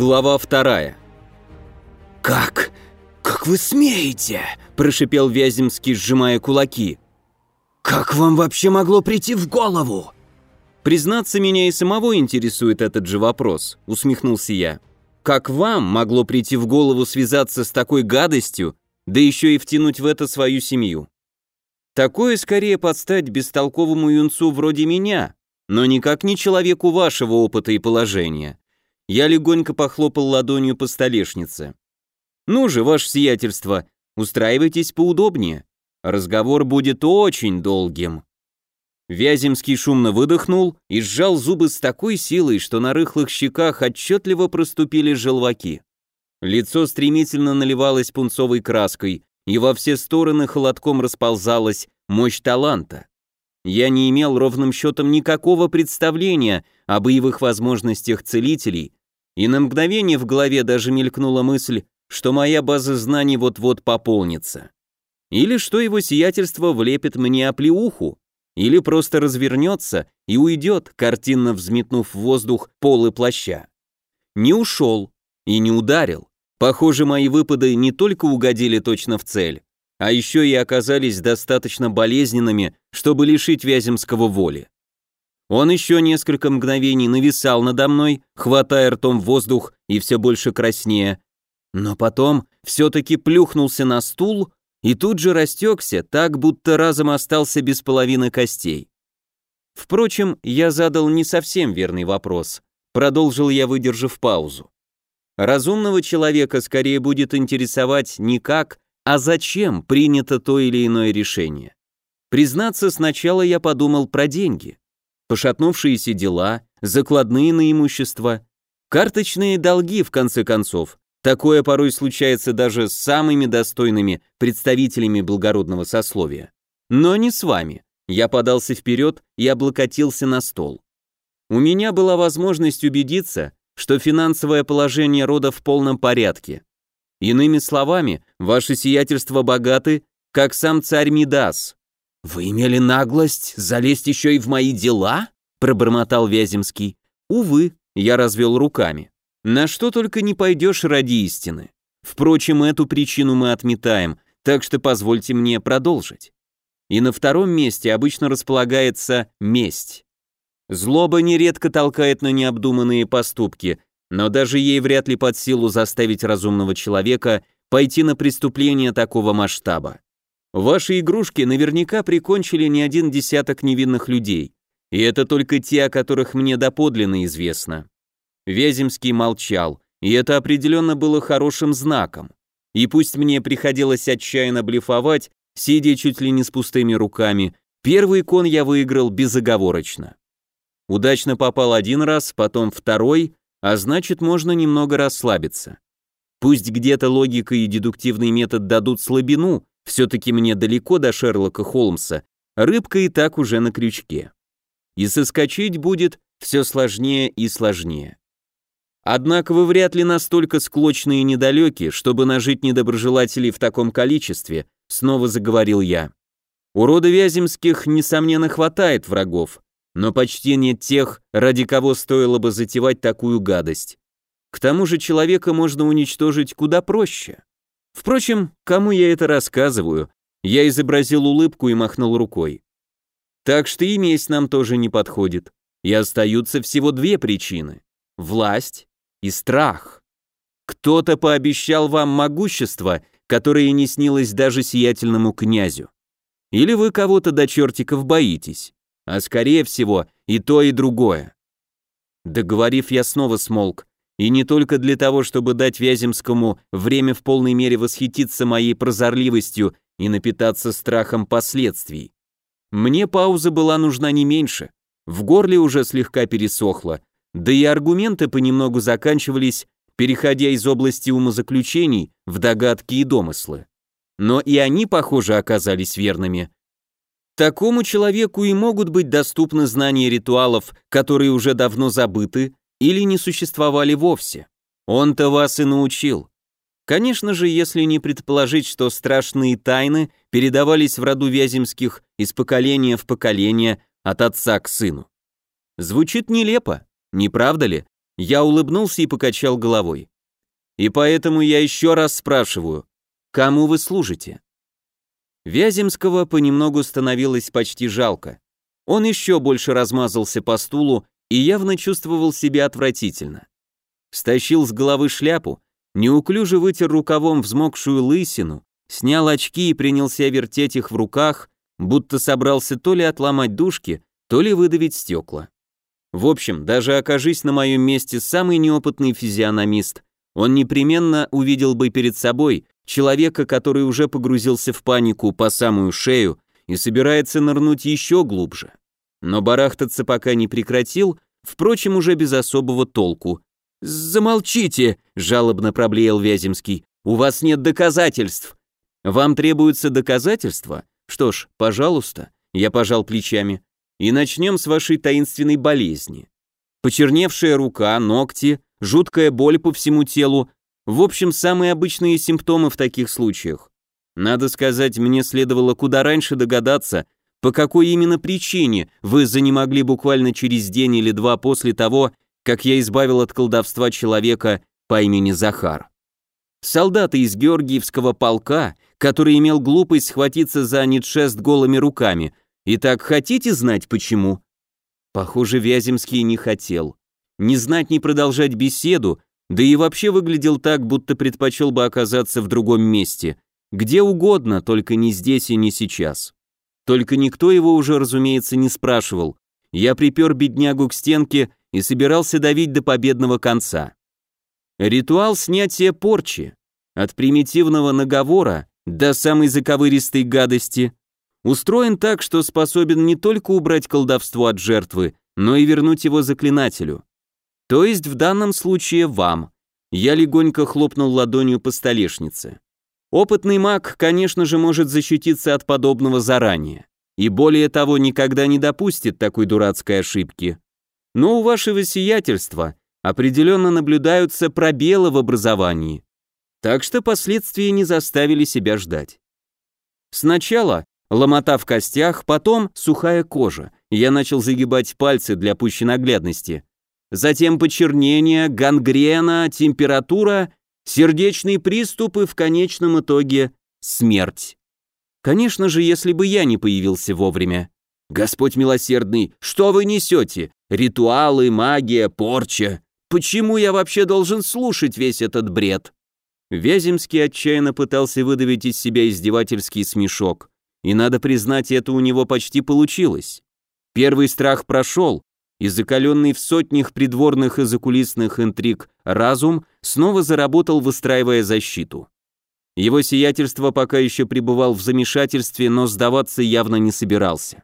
Глава вторая. «Как? Как вы смеете?» – прошипел Вяземский, сжимая кулаки. «Как вам вообще могло прийти в голову?» «Признаться, меня и самого интересует этот же вопрос», – усмехнулся я. «Как вам могло прийти в голову связаться с такой гадостью, да еще и втянуть в это свою семью? Такое скорее подстать бестолковому юнцу вроде меня, но никак не человеку вашего опыта и положения». Я легонько похлопал ладонью по столешнице. «Ну же, ваше сиятельство, устраивайтесь поудобнее. Разговор будет очень долгим». Вяземский шумно выдохнул и сжал зубы с такой силой, что на рыхлых щеках отчетливо проступили желваки. Лицо стремительно наливалось пунцовой краской, и во все стороны холодком расползалась мощь таланта. Я не имел ровным счетом никакого представления о боевых возможностях целителей, и на мгновение в голове даже мелькнула мысль, что моя база знаний вот-вот пополнится. Или что его сиятельство влепит мне оплеуху, или просто развернется и уйдет, картинно взметнув в воздух полы плаща. Не ушел и не ударил. Похоже, мои выпады не только угодили точно в цель, а еще и оказались достаточно болезненными, чтобы лишить Вяземского воли. Он еще несколько мгновений нависал надо мной, хватая ртом воздух и все больше краснее, но потом все-таки плюхнулся на стул и тут же растекся, так будто разом остался без половины костей. Впрочем, я задал не совсем верный вопрос. Продолжил я, выдержав паузу. Разумного человека скорее будет интересовать не как, а зачем принято то или иное решение. Признаться, сначала я подумал про деньги. Пошатнувшиеся дела, закладные на имущество, карточные долги, в конце концов, Такое порой случается даже с самыми достойными представителями благородного сословия. Но не с вами. Я подался вперед и облокотился на стол. У меня была возможность убедиться, что финансовое положение рода в полном порядке. Иными словами, ваше сиятельство богаты, как сам царь Мидас. «Вы имели наглость залезть еще и в мои дела?» пробормотал Вяземский. «Увы», я развел руками. На что только не пойдешь ради истины. Впрочем, эту причину мы отметаем, так что позвольте мне продолжить. И на втором месте обычно располагается месть. Злоба нередко толкает на необдуманные поступки, но даже ей вряд ли под силу заставить разумного человека пойти на преступление такого масштаба. Ваши игрушки наверняка прикончили не один десяток невинных людей, и это только те, о которых мне доподлинно известно. Вяземский молчал, и это определенно было хорошим знаком. И пусть мне приходилось отчаянно блефовать, сидя чуть ли не с пустыми руками, первый кон я выиграл безоговорочно. Удачно попал один раз, потом второй, а значит можно немного расслабиться. Пусть где-то логика и дедуктивный метод дадут слабину, все-таки мне далеко до Шерлока Холмса, рыбка и так уже на крючке. И соскочить будет все сложнее и сложнее. Однако вы вряд ли настолько склочны и недалеки, чтобы нажить недоброжелателей в таком количестве, снова заговорил я. У Вяземских, несомненно, хватает врагов, но почти нет тех, ради кого стоило бы затевать такую гадость. К тому же человека можно уничтожить куда проще. Впрочем, кому я это рассказываю? Я изобразил улыбку и махнул рукой. Так что и месть нам тоже не подходит. И остаются всего две причины. Власть и страх. Кто-то пообещал вам могущество, которое не снилось даже сиятельному князю. Или вы кого-то до чертиков боитесь, а скорее всего и то, и другое. Договорив, я снова смолк, и не только для того, чтобы дать Вяземскому время в полной мере восхититься моей прозорливостью и напитаться страхом последствий. Мне пауза была нужна не меньше. В горле уже слегка пересохло, да и аргументы понемногу заканчивались, переходя из области умозаключений в догадки и домыслы. Но и они, похоже, оказались верными. Такому человеку и могут быть доступны знания ритуалов, которые уже давно забыты или не существовали вовсе. Он-то вас и научил. Конечно же, если не предположить, что страшные тайны передавались в роду Вяземских из поколения в поколение от отца к сыну. Звучит нелепо, не правда ли? Я улыбнулся и покачал головой. И поэтому я еще раз спрашиваю, кому вы служите? Вяземского понемногу становилось почти жалко. Он еще больше размазался по стулу и явно чувствовал себя отвратительно. Стащил с головы шляпу, неуклюже вытер рукавом взмокшую лысину, снял очки и принялся вертеть их в руках, будто собрался то ли отломать дужки, то ли выдавить стекла. В общем, даже окажись на моем месте самый неопытный физиономист, он непременно увидел бы перед собой человека, который уже погрузился в панику по самую шею и собирается нырнуть еще глубже. Но барахтаться пока не прекратил, впрочем, уже без особого толку. «Замолчите!» — жалобно проблеял Вяземский. «У вас нет доказательств!» «Вам требуются доказательства? Что ж, пожалуйста», — я пожал плечами. «И начнем с вашей таинственной болезни. Почерневшая рука, ногти, жуткая боль по всему телу, в общем, самые обычные симптомы в таких случаях. Надо сказать, мне следовало куда раньше догадаться, по какой именно причине вы занемогли буквально через день или два после того, как я избавил от колдовства человека по имени Захар. Солдаты из Георгиевского полка, который имел глупость схватиться за Нитшест голыми руками. Итак, хотите знать почему? Похоже, Вяземский не хотел. Не знать, не продолжать беседу, да и вообще выглядел так, будто предпочел бы оказаться в другом месте. Где угодно, только не здесь и не сейчас. Только никто его уже, разумеется, не спрашивал. Я припер беднягу к стенке и собирался давить до победного конца. Ритуал снятия порчи. От примитивного наговора до самой заковыристой гадости устроен так, что способен не только убрать колдовство от жертвы, но и вернуть его заклинателю. То есть в данном случае вам. Я легонько хлопнул ладонью по столешнице. Опытный маг, конечно же, может защититься от подобного заранее. И более того, никогда не допустит такой дурацкой ошибки. Но у вашего сиятельства определенно наблюдаются пробелы в образовании. Так что последствия не заставили себя ждать. Сначала ломота в костях, потом сухая кожа. Я начал загибать пальцы для пущей наглядности затем почернение, гангрена, температура, сердечный приступ и в конечном итоге смерть. Конечно же, если бы я не появился вовремя. Господь милосердный, что вы несете? Ритуалы, магия, порча. Почему я вообще должен слушать весь этот бред? Вяземский отчаянно пытался выдавить из себя издевательский смешок. И надо признать, это у него почти получилось. Первый страх прошел, и закаленный в сотнях придворных и закулисных интриг разум снова заработал, выстраивая защиту. Его сиятельство пока еще пребывал в замешательстве, но сдаваться явно не собирался.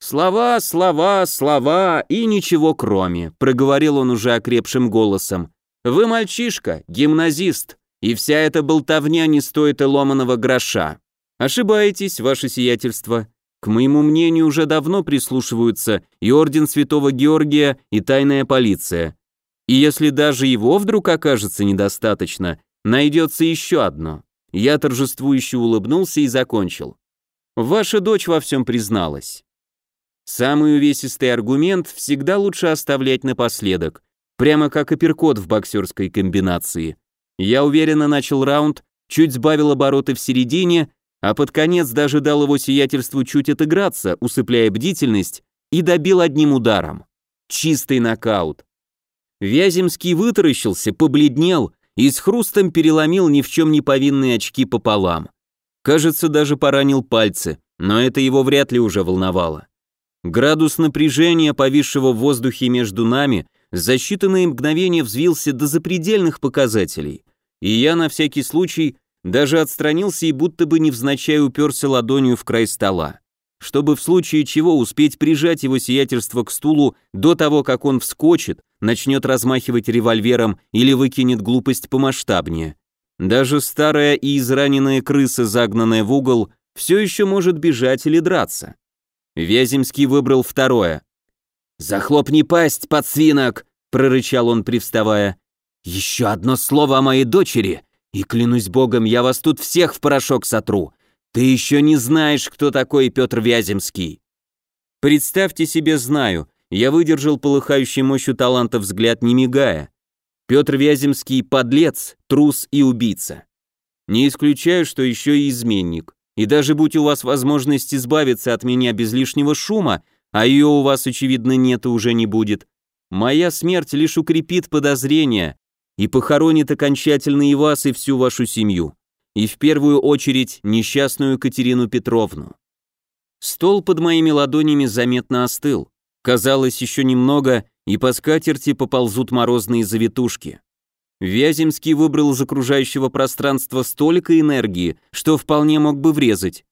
«Слова, слова, слова и ничего кроме», — проговорил он уже окрепшим голосом. «Вы мальчишка, гимназист, и вся эта болтовня не стоит и ломаного гроша. Ошибаетесь, ваше сиятельство. К моему мнению, уже давно прислушиваются и Орден Святого Георгия, и тайная полиция. И если даже его вдруг окажется недостаточно, найдется еще одно. Я торжествующе улыбнулся и закончил. Ваша дочь во всем призналась. Самый увесистый аргумент всегда лучше оставлять напоследок, прямо как апперкот в боксерской комбинации. Я уверенно начал раунд, чуть сбавил обороты в середине а под конец даже дал его сиятельству чуть отыграться, усыпляя бдительность, и добил одним ударом. Чистый нокаут. Вяземский вытаращился, побледнел и с хрустом переломил ни в чем не повинные очки пополам. Кажется, даже поранил пальцы, но это его вряд ли уже волновало. Градус напряжения, повисшего в воздухе между нами, за считанные мгновения взвился до запредельных показателей, и я на всякий случай даже отстранился и будто бы невзначай уперся ладонью в край стола, чтобы в случае чего успеть прижать его сиятельство к стулу до того, как он вскочит, начнет размахивать револьвером или выкинет глупость помасштабнее. Даже старая и израненная крыса, загнанная в угол, все еще может бежать или драться. Вяземский выбрал второе. «Захлопни пасть, подсвинок!» — прорычал он, привставая. «Еще одно слово о моей дочери, и клянусь богом, я вас тут всех в порошок сотру. Ты еще не знаешь, кто такой Петр Вяземский. Представьте себе, знаю, я выдержал полыхающей мощью таланта взгляд, не мигая. Петр Вяземский – подлец, трус и убийца. Не исключаю, что еще и изменник. И даже будь у вас возможность избавиться от меня без лишнего шума, а ее у вас, очевидно, нет и уже не будет, моя смерть лишь укрепит подозрения и похоронит окончательно и вас, и всю вашу семью. И в первую очередь несчастную Катерину Петровну. Стол под моими ладонями заметно остыл. Казалось, еще немного, и по скатерти поползут морозные завитушки. Вяземский выбрал из окружающего пространства столько энергии, что вполне мог бы врезать.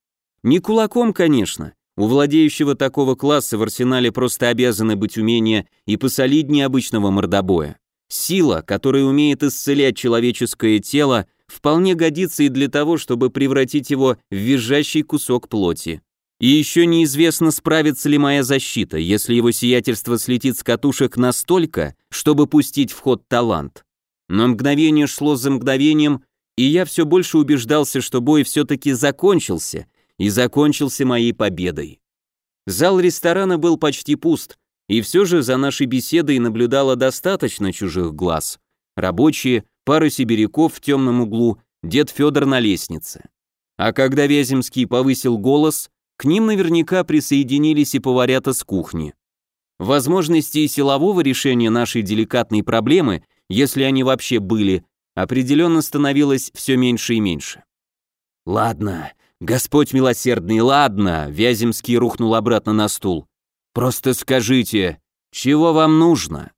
Не кулаком, конечно. У владеющего такого класса в арсенале просто обязаны быть умения и посолиднее обычного мордобоя. Сила, которая умеет исцелять человеческое тело, вполне годится и для того, чтобы превратить его в визжащий кусок плоти. И еще неизвестно, справится ли моя защита, если его сиятельство слетит с катушек настолько, чтобы пустить в ход талант. Но мгновение шло за мгновением, и я все больше убеждался, что бой все-таки закончился, и закончился моей победой. Зал ресторана был почти пуст, и все же за нашей беседой наблюдало достаточно чужих глаз. Рабочие, пара сибиряков в темном углу, дед Федор на лестнице. А когда Вяземский повысил голос, к ним наверняка присоединились и поварята с кухни. Возможности силового решения нашей деликатной проблемы, если они вообще были, определенно становилось все меньше и меньше. «Ладно, Господь милосердный, ладно», — Вяземский рухнул обратно на стул. «Просто скажите, чего вам нужно?»